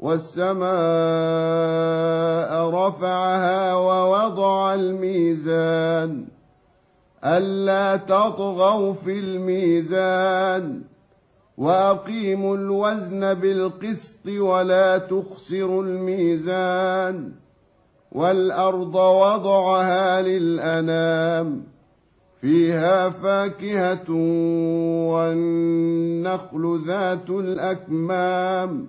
والسماء رفعها ووضع الميزان. ألا تطغوا في الميزان. وأقيموا الوزن بالقسط ولا تخسروا الميزان. والأرض وضعها للأنام. فيها فاكهة والنخل ذات الأكمام.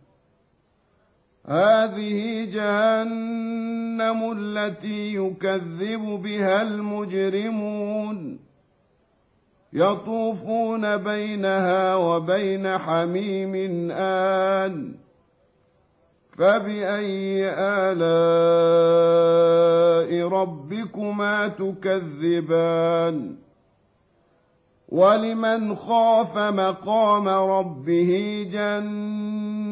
هذه جهنم التي يكذب بها المجرمون. يطوفون بينها وبين حميم آن. فبأي آلاء ربكما تكذبان؟ ولمن خاف مقام ربه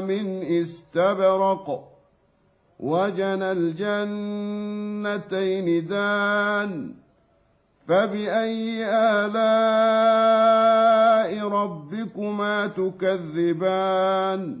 من استبرق وجنى الجنتين دان فبأي آلاء ربكما تكذبان